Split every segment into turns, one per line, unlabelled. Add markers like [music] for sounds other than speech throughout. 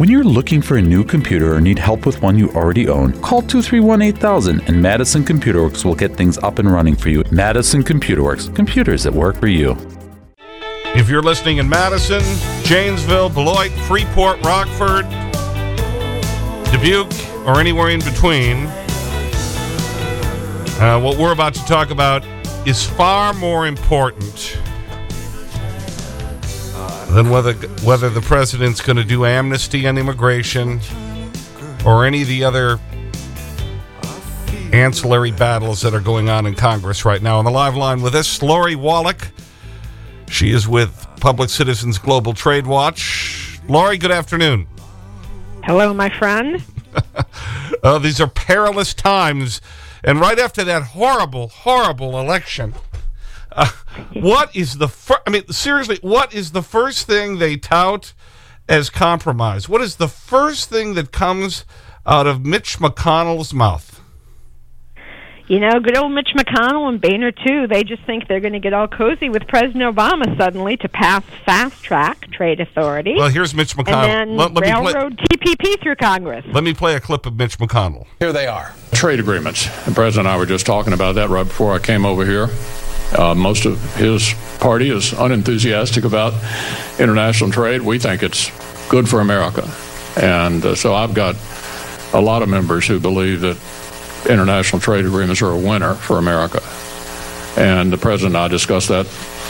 When you're looking for a new computer or need help with one you already own, call 231 8000 and Madison Computer Works will get things up and running for you. Madison Computer Works, computers that work for you.
If you're listening in Madison, Janesville, Beloit, Freeport, Rockford, Dubuque, or anywhere in between, uh, what we're about to talk about is far more important than whether, whether the president's going to do amnesty on immigration or any of the other ancillary battles that are going on in Congress right now. On the live line with us, Lori Wallach. She is with Public Citizens Global Trade Watch. Lori, good afternoon.
Hello, my friend. [laughs]
oh, these are perilous times. And right after that horrible, horrible election, what is the first, I mean, seriously, what is the first thing they tout as compromise? What is the first thing that comes out of Mitch McConnell's mouth?
You know, good old Mitch McConnell and Boehner, too, they just think they're going to get all cozy with President Obama suddenly to pass fast track trade authority.
Well, here's Mitch McConnell.
And then let, let railroad TPP through Congress.
Let me play a clip of Mitch McConnell.
Here they are. Trade agreements. The President and I were just talking about that right before I came over here. Uh, most of his party is unenthusiastic about international trade. We think it's good for America. And uh, so I've got a lot of members who believe that international trade agreements are a winner for America. And the president and I discussed that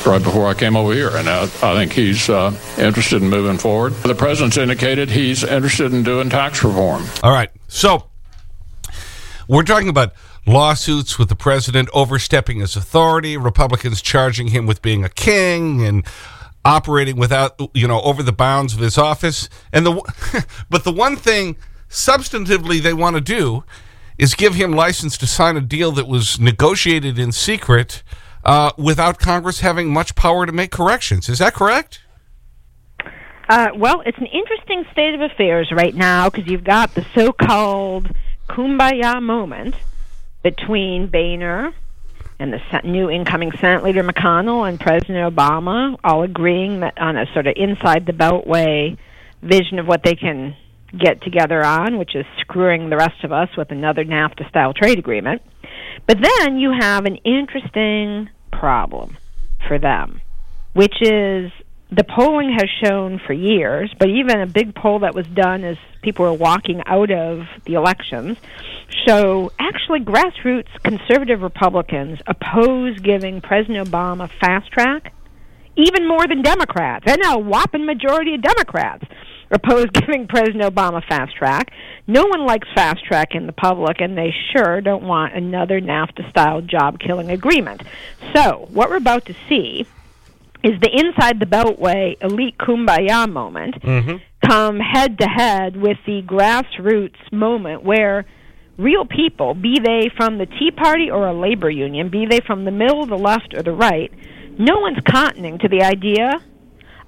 right before I came over here, and I, I think he's uh, interested in moving forward. The president's indicated he's interested in doing tax reform.
All right. So we're talking about lawsuits with the president overstepping his authority, Republicans charging him with being a king and operating without, you know, over the bounds of his office. And the, [laughs] but the one thing substantively they want to do is give him license to sign a deal that was negotiated in secret uh, without Congress having much power to make corrections. Is that correct?
Uh, well, it's an interesting state of affairs right now because you've got the so-called kumbaya moment between Boehner and the new incoming Senate leader McConnell and President Obama, all agreeing that on a sort of inside the beltway vision of what they can get together on, which is screwing the rest of us with another NAFTA style trade agreement. But then you have an interesting problem for them, which is the polling has shown for years, but even a big poll that was done as people were walking out of the elections show actually grassroots conservative Republicans oppose giving President Obama fast track even more than Democrats, and a whopping majority of Democrats oppose [laughs] giving President Obama fast track. No one likes fast track in the public, and they sure don't want another NAFTA style job killing agreement. So, what we're about to see is the inside the beltway elite kumbaya moment
mm-hmm.
come head to head with the grassroots moment where real people, be they from the Tea Party or a labor union, be they from the middle, the left, or the right, no one's cottoning to the idea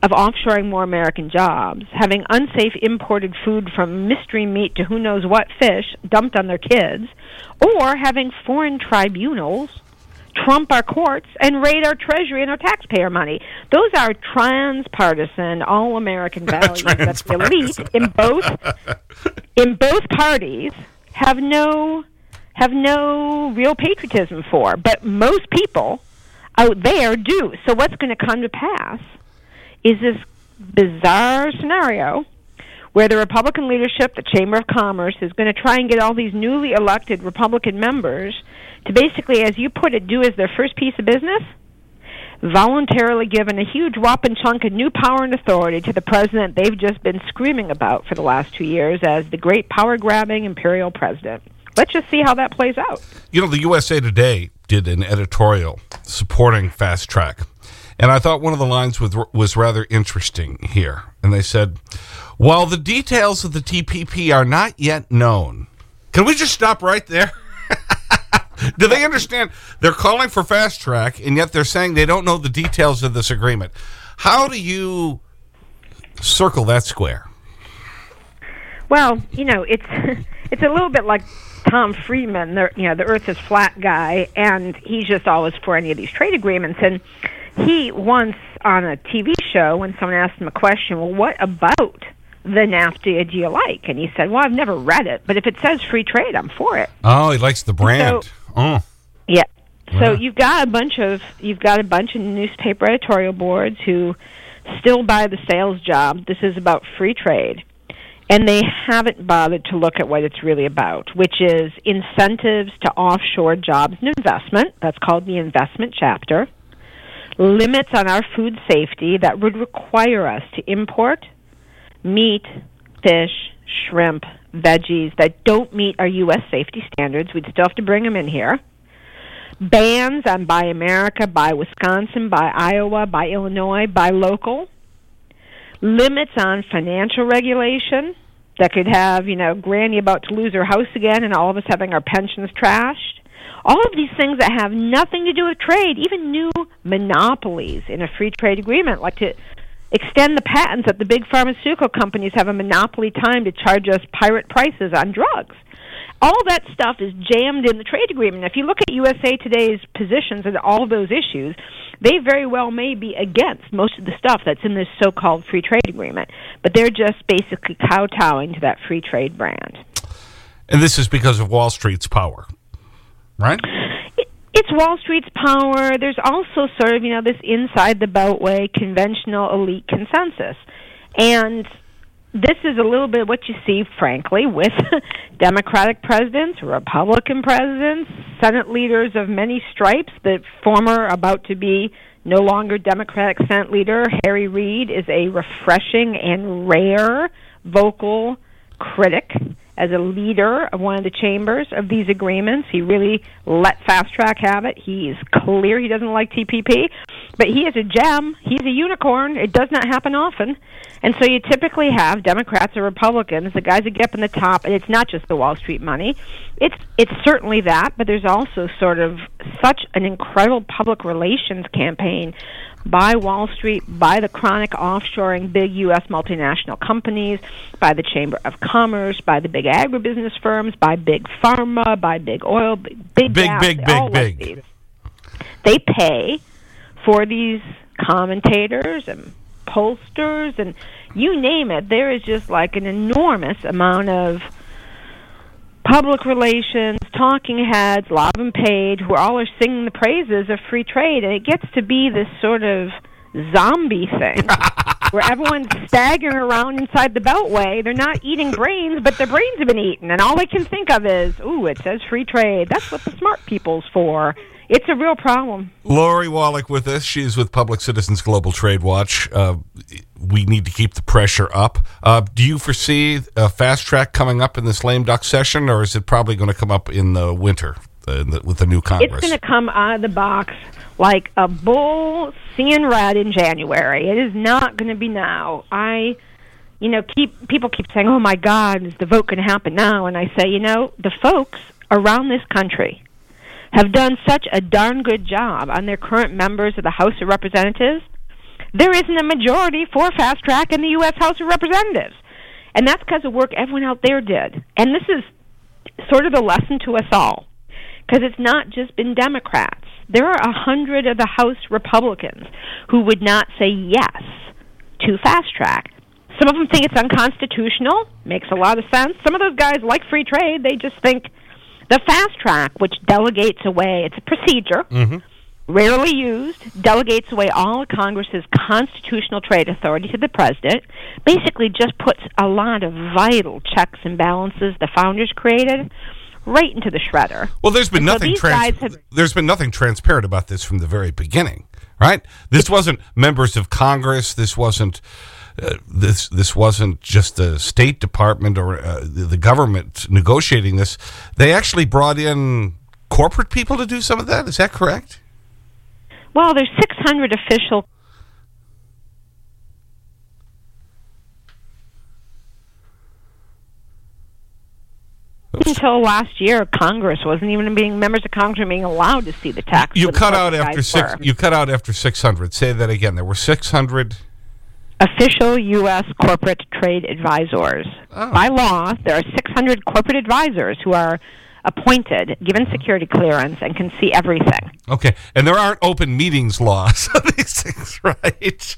of offshoring more American jobs, having unsafe imported food from mystery meat to who knows what fish dumped on their kids, or having foreign tribunals trump our courts and raid our treasury and our taxpayer money. Those are transpartisan, all-American [laughs] values that the elite in both in both parties have no have no real patriotism for. But most people out there do. So what's going to come to pass is this bizarre scenario where the Republican leadership, the Chamber of Commerce, is going to try and get all these newly elected Republican members to basically, as you put it, do as their first piece of business voluntarily given a huge whopping chunk of new power and authority to the president they've just been screaming about for the last two years as the great power grabbing imperial president. Let's just see how that plays out.
You know, the USA Today did an editorial supporting Fast Track. And I thought one of the lines was, was rather interesting here. And they said, while the details of the TPP are not yet known, can we just stop right there? [laughs] Do they understand? They're calling for fast track, and yet they're saying they don't know the details of this agreement. How do you circle that square?
Well, you know, it's [laughs] it's a little bit like Tom Friedman, the you know the Earth is flat guy, and he's just always for any of these trade agreements. And he once on a TV show, when someone asked him a question, well, what about the NAFTA do you like? And he said, well, I've never read it, but if it says free trade, I'm for it.
Oh, he likes the brand.
So-
oh.
Yeah. So
Wow.
you've got a bunch of you've got a bunch of newspaper editorial boards who still buy the sales job. This is about free trade. And they haven't bothered to look at what it's really about, which is incentives to offshore jobs and investment. That's called the investment chapter. Limits on our food safety that would require us to import meat, fish, shrimp, veggies that don't meet our U.S. safety standards. We'd still have to bring them in here. Bans on Buy America, Buy Wisconsin, Buy Iowa, Buy Illinois, Buy Local. Limits on financial regulation that could have, you know, Granny about to lose her house again and all of us having our pensions trashed. All of these things that have nothing to do with trade, even new monopolies in a free trade agreement, like to extend the patents that the big pharmaceutical companies have a monopoly time to charge us pirate prices on drugs. All that stuff is jammed in the trade agreement. If you look at USA Today's positions on all those issues, they very well may be against most of the stuff that's in this so called free trade agreement. But they're just basically kowtowing to that free trade brand.
And this is because of Wall Street's power, right?
It- It's Wall Street's power. There's also sort of, you know, this inside the beltway conventional elite consensus. And this is a little bit what you see, frankly, with [laughs] Democratic presidents, Republican presidents, Senate leaders of many stripes. The former, about to be no longer Democratic Senate leader, Harry Reid, is a refreshing and rare vocal critic as a leader of one of the chambers of these agreements. He really let Fast Track have it. He's clear he doesn't like TPP, but he is a gem. He's a unicorn. It does not happen often. And so you typically have Democrats or Republicans, the guys that get up in the top, and it's not just the Wall Street money. It's it's certainly that, but there's also sort of such an incredible public relations campaign by Wall Street, by the chronic offshoring big U.S. multinational companies, by the Chamber of Commerce, by the big agribusiness firms, by big pharma, by big oil, big big,
Big,
gas,
big,
they
big, big.
these. They pay for these commentators and pollsters and you name it. There is just like an enormous amount of public relations, talking heads, a lot of them paid, who all are singing the praises of free trade, and it gets to be this sort of zombie thing [laughs] where everyone's staggering around inside the beltway. They're not eating brains, but their brains have been eaten, and all they can think of is, "Ooh, it says free trade. That's what the smart people's for." It's a real problem.
Lori Wallach with us. She's with Public Citizens Global Trade Watch. Uh, we need to keep the pressure up. Uh, do you foresee a fast track coming up in this lame duck session, or is it probably going to come up in the winter uh, in the, with the new Congress?
It's going to come out of the box like a bull seeing red in January. It is not going to be now. I, you know, keep people keep saying, "Oh my God, is the vote going to happen now?" And I say, you know, the folks around this country have done such a darn good job on their current members of the House of Representatives. There isn't a majority for fast track in the U.S. House of Representatives, and that's because of work everyone out there did. And this is sort of a lesson to us all because it's not just been Democrats. There are a hundred of the House Republicans who would not say yes to fast track. Some of them think it's unconstitutional. Makes a lot of sense. Some of those guys like free trade. They just think the fast track, which delegates away, it's a procedure, mm-hmm. rarely used, delegates away all of Congress's constitutional trade authority to the president, basically just puts a lot of vital checks and balances the founders created right into the shredder.
Well, there's been
And so
nothing
guys have-
there's been nothing transparent about this from the very beginning, right? This wasn't members of Congress. This wasn't uh, this this wasn't just the State Department or uh, the, the government negotiating this. They actually brought in corporate people to do some of that. Is that correct?
Well, there's 600 official until last year, Congress wasn't even being members of Congress were being allowed to see the tax.
You cut out after six.
were.
You cut out after six hundred. Say that again. There were six hundred.
Official U.S. corporate trade advisors.
Oh.
By law, there are 600 corporate advisors who are appointed, given security clearance, and can see everything.
Okay. And there aren't open meetings laws on these things, right? [laughs]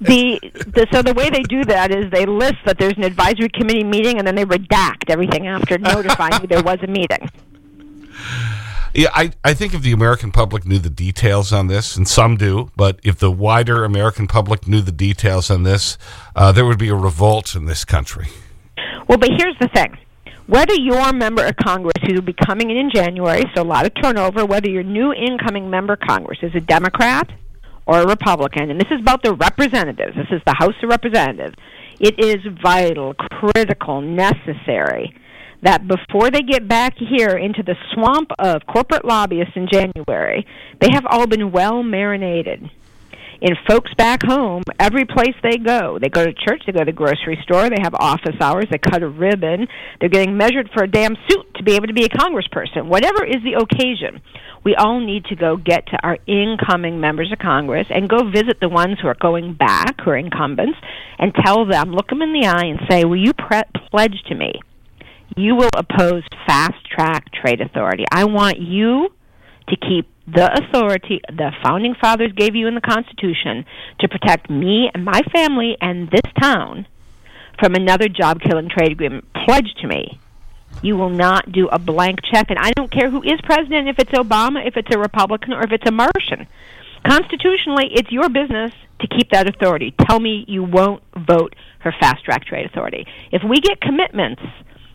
the, the so the way they do that is they list that there's an advisory committee meeting and then they redact everything after notifying you there was a meeting. [laughs]
Yeah, I, I think if the American public knew the details on this, and some do, but if the wider American public knew the details on this, uh, there would be a revolt in this country.
Well, but here's the thing. Whether you're a member of Congress who will be coming in in January, so a lot of turnover, whether your new incoming member of Congress is a Democrat or a Republican, and this is about the representatives, this is the House of Representatives, it is vital, critical, necessary that before they get back here into the swamp of corporate lobbyists in January, they have all been well marinated. In folks back home, every place they go, they go to church, they go to the grocery store, they have office hours, they cut a ribbon, they're getting measured for a damn suit to be able to be a congressperson. Whatever is the occasion, we all need to go get to our incoming members of Congress and go visit the ones who are going back, who are incumbents, and tell them, look them in the eye and say, will you pre- pledge to me you will oppose fast track trade authority. I want you to keep the authority the founding fathers gave you in the Constitution to protect me and my family and this town from another job killing trade agreement. Pledge to me. You will not do a blank check, and I don't care who is president, if it's Obama, if it's a Republican, or if it's a Martian. Constitutionally, it's your business to keep that authority. Tell me you won't vote for fast track trade authority. If we get commitments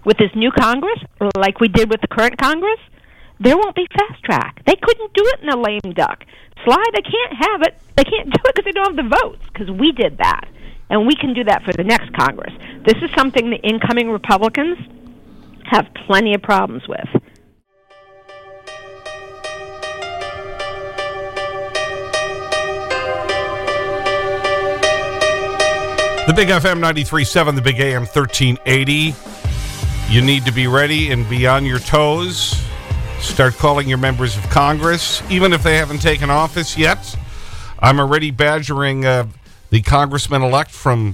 with this new Congress, like we did with the current Congress, there won't be fast track. They couldn't do it in a lame duck. Sly, they can't have it. They can't do it because they don't have the votes, because we did that. And we can do that for the next Congress. This is something the incoming Republicans have plenty of problems with.
The Big FM 93.7, the Big AM 1380. You need to be ready and be on your toes. Start calling your members of Congress, even if they haven't taken office yet. I'm already badgering uh, the congressman elect from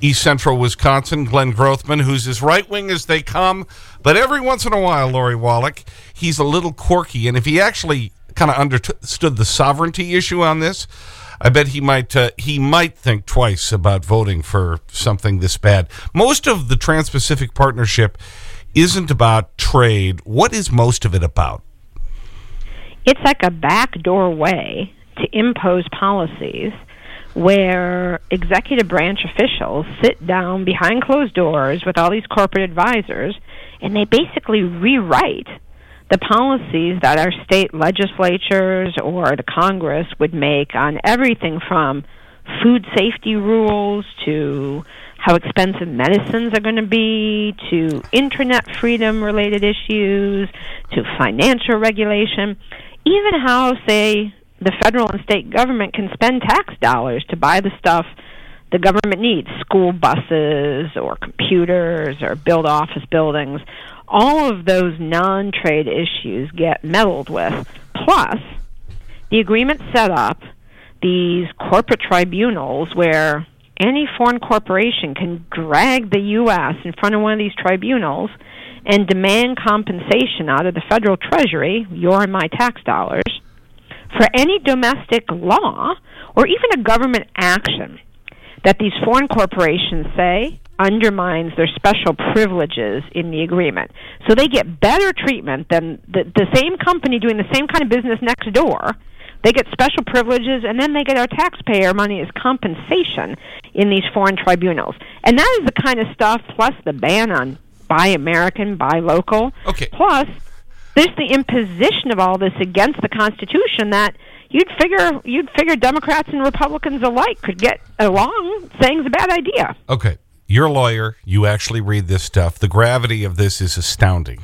East Central Wisconsin, Glenn Grothman, who's as right wing as they come. But every once in a while, Lori Wallach, he's a little quirky. And if he actually kind of understood the sovereignty issue on this, I bet he might, uh, he might think twice about voting for something this bad. Most of the Trans Pacific Partnership isn't about trade. What is most of it about?
It's like a backdoor way to impose policies where executive branch officials sit down behind closed doors with all these corporate advisors and they basically rewrite the policies that our state legislatures or the Congress would make on everything from food safety rules to how expensive medicines are going to be to internet freedom related issues to financial regulation, even how, say, the federal and state government can spend tax dollars to buy the stuff the government needs school buses or computers or build office buildings all of those non trade issues get meddled with. Plus, the agreement set up these corporate tribunals where any foreign corporation can drag the U.S. in front of one of these tribunals and demand compensation out of the federal treasury, your and my tax dollars, for any domestic law or even a government action that these foreign corporations say undermines their special privileges in the agreement. So they get better treatment than the, the same company doing the same kind of business next door. They get special privileges, and then they get our taxpayer money as compensation in these foreign tribunals. And that is the kind of stuff, plus the ban on buy American, buy local.
Okay.
Plus, there's the imposition of all this against the Constitution that you'd figure you'd figure Democrats and Republicans alike could get along saying it's a bad idea.
Okay you're a lawyer. You actually read this stuff. The gravity of this is astounding,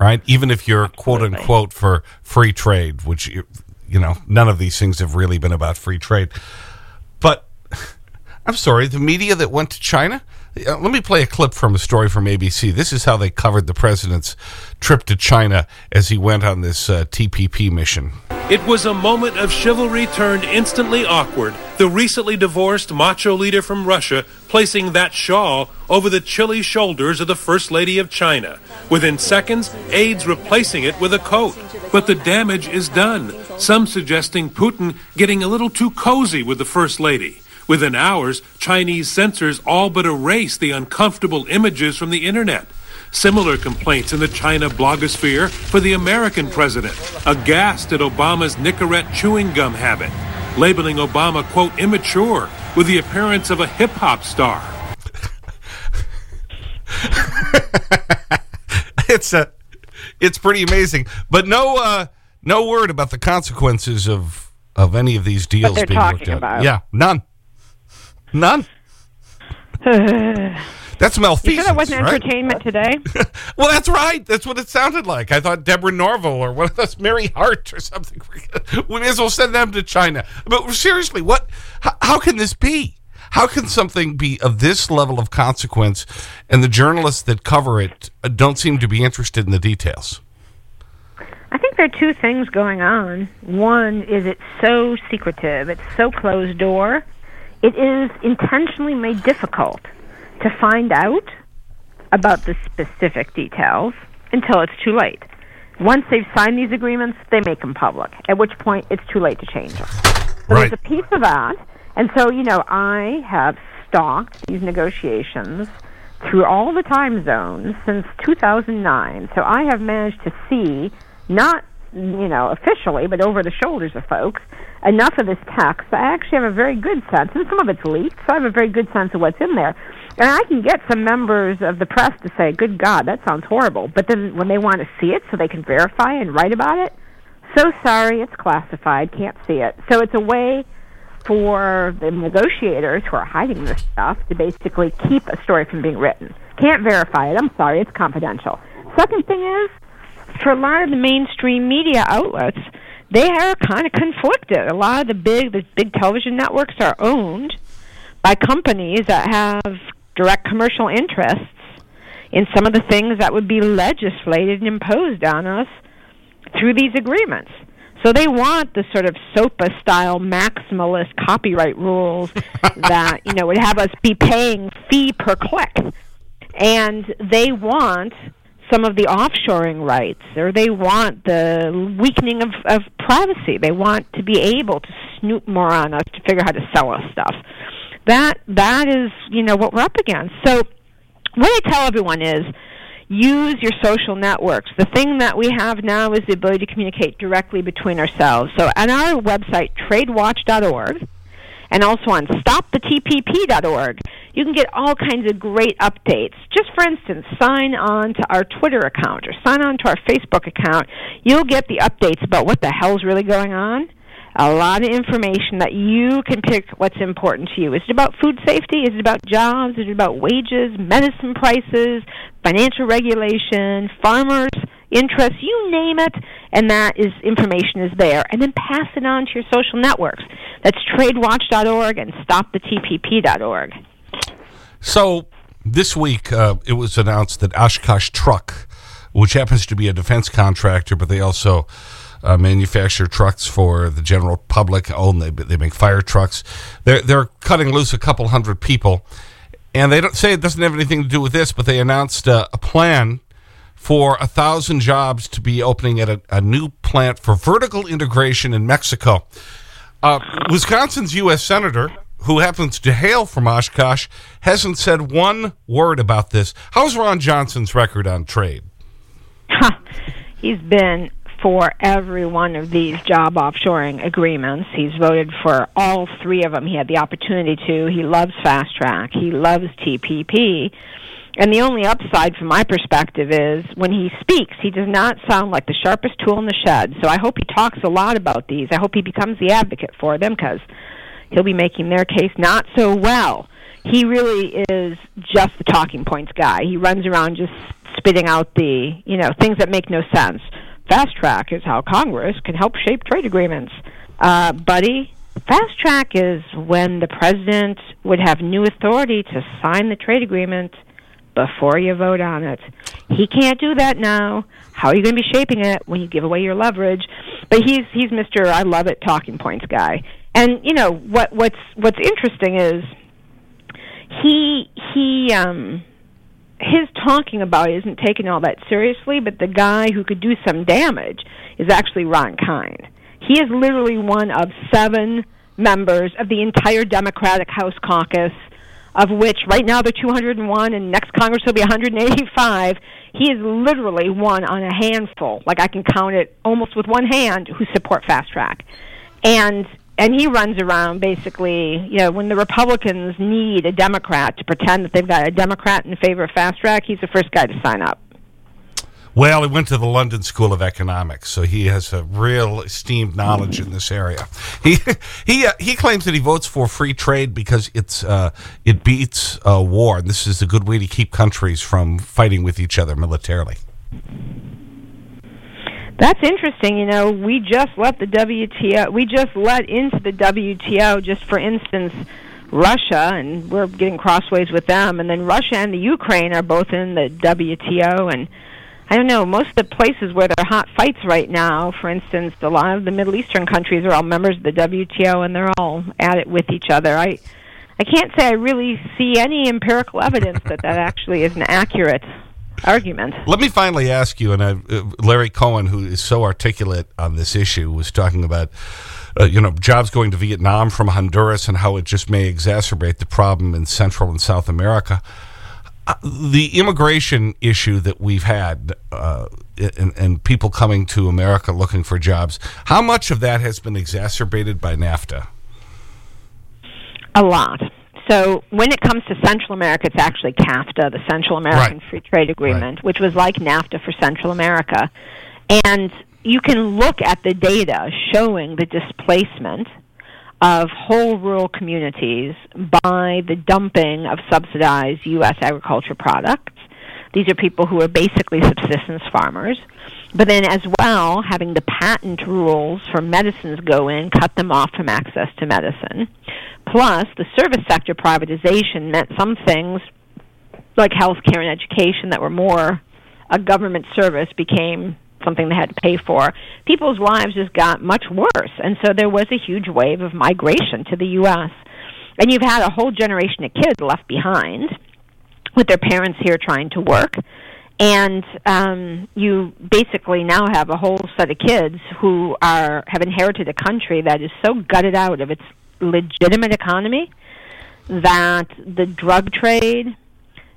right? Even if you're quote unquote for free trade, which, you, know, none of these things have really been about free trade. But [laughs] I'm sorry, the media that went to China, uh, let me play a clip from a story from ABC. This is how they covered the president's trip to China as he went on this uh, TPP mission.
It was a moment of chivalry turned instantly awkward. The recently divorced macho leader from Russia placing that shawl over the chilly shoulders of the First Lady of China. Within seconds, aides replacing it with a coat. But the damage is done. Some suggesting Putin getting a little too cozy with the First Lady. Within hours, Chinese censors all but erase the uncomfortable images from the internet. Similar complaints in the China blogosphere for the American president, aghast at Obama's Nicorette chewing gum habit, labeling Obama, quote, immature with the appearance of a hip hop star. [laughs]
it's a, it's pretty amazing. But no, uh, no word about the consequences of, of any of these deals being
talking
looked at.
about.
Yeah, none. None. [sighs] [laughs] That's malfeasance,
You sure that wasn't
right?
entertainment today? [laughs]
Well, that's right. That's what it sounded like. I thought Deborah Norville or one of those Mary Hart or something. [laughs] We may as well send them to China. But seriously, what? How, how can this be? How can something be of this level of consequence and the journalists that cover it uh, don't seem to be interested in the details?
I think there are two things going on. One is it's so secretive, it's so closed door. It is intentionally made difficult to find out about the specific details until it's too late. Once they've signed these agreements, they make them public, at which point it's too late to change them. So
Right.
there's a piece of that. And so, you know, I have stalked these negotiations through all the time zones since 2009. So I have managed to see, not, you know, officially, but over the shoulders of folks, enough of this text. I actually have a very good sense, and some of it's leaked, so I have a very good sense of what's in there. And I can get some members of the press to say, good God, that sounds horrible. But then when they want to see it so they can verify and write about it, so sorry, it's classified, can't see it. So it's a way for the negotiators who are hiding this stuff to basically keep a story from being written. Can't verify it. I'm sorry, it's confidential. Second thing is, for a lot of the mainstream media outlets, they are kind of conflicted. A lot of the big the big television networks are owned by companies that have direct commercial interests in some of the things that would be legislated and imposed on us through these agreements. So they want the sort of SOPA style maximalist copyright rules [laughs] that, you know, would have us be paying fee per click. And they want some of the offshoring rights or they want the weakening of, of privacy. They want to be able to snoop more on us to figure out how to sell us stuff. That that is, you know, what we're up against. So what I tell everyone is use your social networks. The thing that we have now is the ability to communicate directly between ourselves. So on our website, tradewatch.org, and also on stopthetpp.org, you can get all kinds of great updates. Just for instance, sign on to our Twitter account or sign on to our Facebook account. You'll get the updates about what the hell's really going on. A lot of information that you can pick what's important to you. Is it about food safety? Is it about jobs? Is it about wages, medicine prices, financial regulation, farmers' interests? You name it, and that is information is there. And then pass it on to your social networks. That's tradewatch.org and stopthetpp.org.
So this week, uh, it was announced that Oshkosh Truck, which happens to be a defense contractor, but they also uh, manufacture trucks for the general public. Oh, they, they make fire trucks. They're, they're cutting loose a couple hundred people. And they don't say it doesn't have anything to do with this, but they announced uh, a plan for a thousand jobs to be opening at a, a new plant for vertical integration in Mexico. Uh, Wisconsin's U.S. Senator, who happens to hail from Oshkosh, hasn't said one word about this. How's Ron Johnson's record on trade? [laughs]
He's been for every one of these job offshoring agreements. He's voted for all three of them. He had the opportunity to. He loves Fast Track. He loves TPP. And the only upside from my perspective is when he speaks, he does not sound like the sharpest tool in the shed. So I hope he talks a lot about these. I hope he becomes the advocate for them because he'll be making their case not so well. He really is just the talking points guy. He runs around just spitting out the, you know, things that make no sense. Fast track is how Congress can help shape trade agreements. Uh, buddy, fast track is when the president would have new authority to sign the trade agreement before you vote on it. He can't do that now. How are you going to be shaping it when you give away your leverage? but he's he's Mr. I love it talking points guy. And you know what what's what's interesting is he he um his talking about it isn't taken all that seriously, but the guy who could do some damage is actually Ron Kind. He is literally one of seven members of the entire Democratic House caucus, of which right now they're 201, and next Congress will be 185. He is literally one on a handful, like I can count it almost with one hand, who support fast track. And and he runs around basically, you know, when the Republicans need a Democrat to pretend that they've got a Democrat in favor of fast track, he's the first guy to sign up.
Well, he went to the London School of Economics, so he has a real esteemed knowledge in this area. He, he, uh, he claims that he votes for free trade because it's, uh, it beats uh, war. And this is a good way to keep countries from fighting with each other militarily.
That's interesting. You know, we just let the WTO, we just let into the WTO, just for instance, Russia, and we're getting crossways with them. And then Russia and the Ukraine are both in the WTO. And I don't know, most of the places where there are hot fights right now, for instance, a lot of the Middle Eastern countries are all members of the WTO and they're all at it with each other. I, I can't say I really see any empirical evidence that that actually is an accurate argument.
Let me finally ask you, and I, uh, Larry Cohen, who is so articulate on this issue, was talking about, uh, you know, jobs going to Vietnam from Honduras and how it just may exacerbate the problem in Central and South America. Uh, the immigration issue that we've had uh, and, and people coming to America looking for jobs, how much of that has been exacerbated by NAFTA?
A lot. So when it comes to Central America, it's actually CAFTA, the Central American
right.
Free Trade Agreement,
right.
which was like NAFTA for Central America. And you can look at the data showing the displacement of whole rural communities by the dumping of subsidized U.S. agriculture products. These are people who are basically subsistence farmers. But then, as well, having the patent rules for medicines go in, cut them off from access to medicine. Plus, the service sector privatization meant some things like healthcare and education that were more a government service became something they had to pay for. People's lives just got much worse, and so there was a huge wave of migration to the U.S. And you've had a whole generation of kids left behind with their parents here trying to work. And um, you basically now have a whole set of kids who are have inherited a country that is so gutted out of its legitimate economy that the drug trade,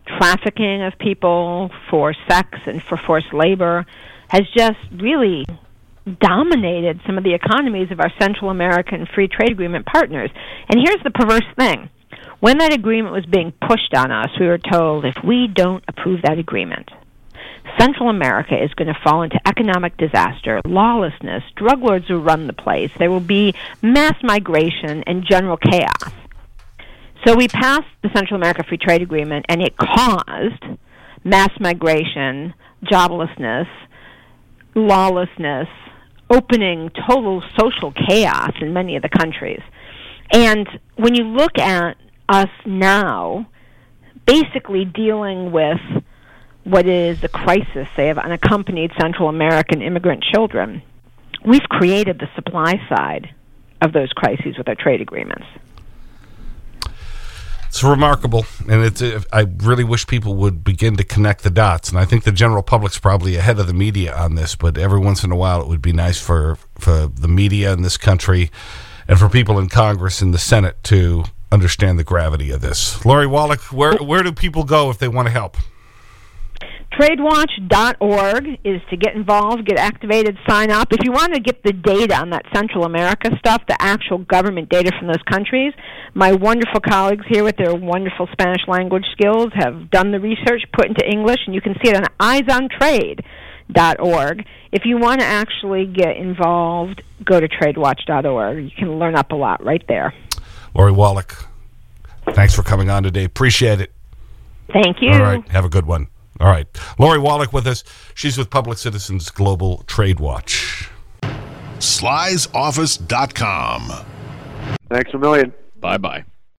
trafficking of people for sex and for forced labor has just really dominated some of the economies of our Central American Free Trade Agreement partners. And here's the perverse thing. When that agreement was being pushed on us, we were told if we don't approve that agreement, Central America is going to fall into economic disaster, lawlessness, drug lords will run the place, there will be mass migration and general chaos. So we passed the Central America Free Trade Agreement, and it caused mass migration, joblessness, lawlessness, opening total social chaos in many of the countries. And when you look at us now, basically dealing with what is the crisis, say, of unaccompanied Central American immigrant children, we've created the supply side of those crises with our trade agreements.
It's remarkable, and it's, uh, I really wish people would begin to connect the dots. And I think the general public's probably ahead of the media on this, but every once in a while it would be nice for, for the media in this country and for people in Congress and the Senate to understand the gravity of this. Lori Wallach, where, where do people go if they want to help?
TradeWatch.org is to get involved, get activated, sign up. If you want to get the data on that Central America stuff, the actual government data from those countries, my wonderful colleagues here with their wonderful Spanish language skills have done the research, put into English, and you can see it on eyesontrade.org. If you want to actually get involved, go to TradeWatch.org. You can learn up a lot right there.
Lori Wallach, thanks for coming on today. Appreciate it.
Thank you.
All right. Have a good one. All right. Lori Wallach with us. She's with Public Citizens Global Trade Watch.
Sly'sOffice.com.
Thanks a million.
Bye bye.